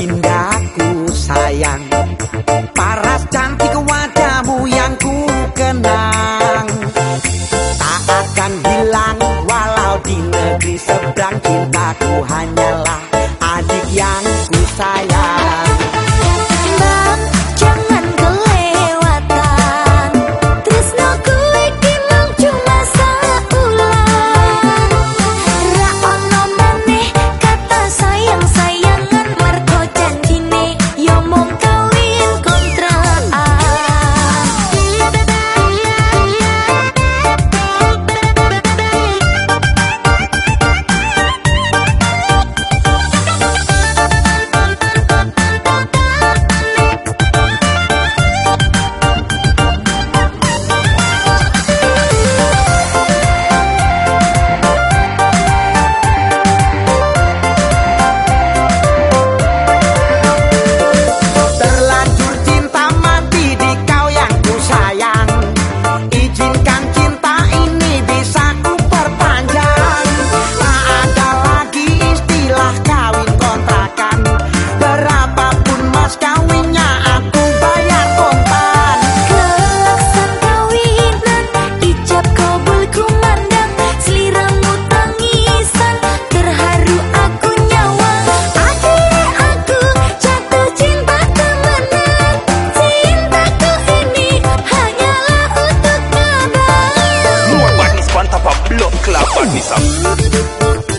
indahku sayang. Paras cantik wajahmu yang ku kenang. Tak akan hilang walau di negeri seberang Cintaku hanyalah No quiero.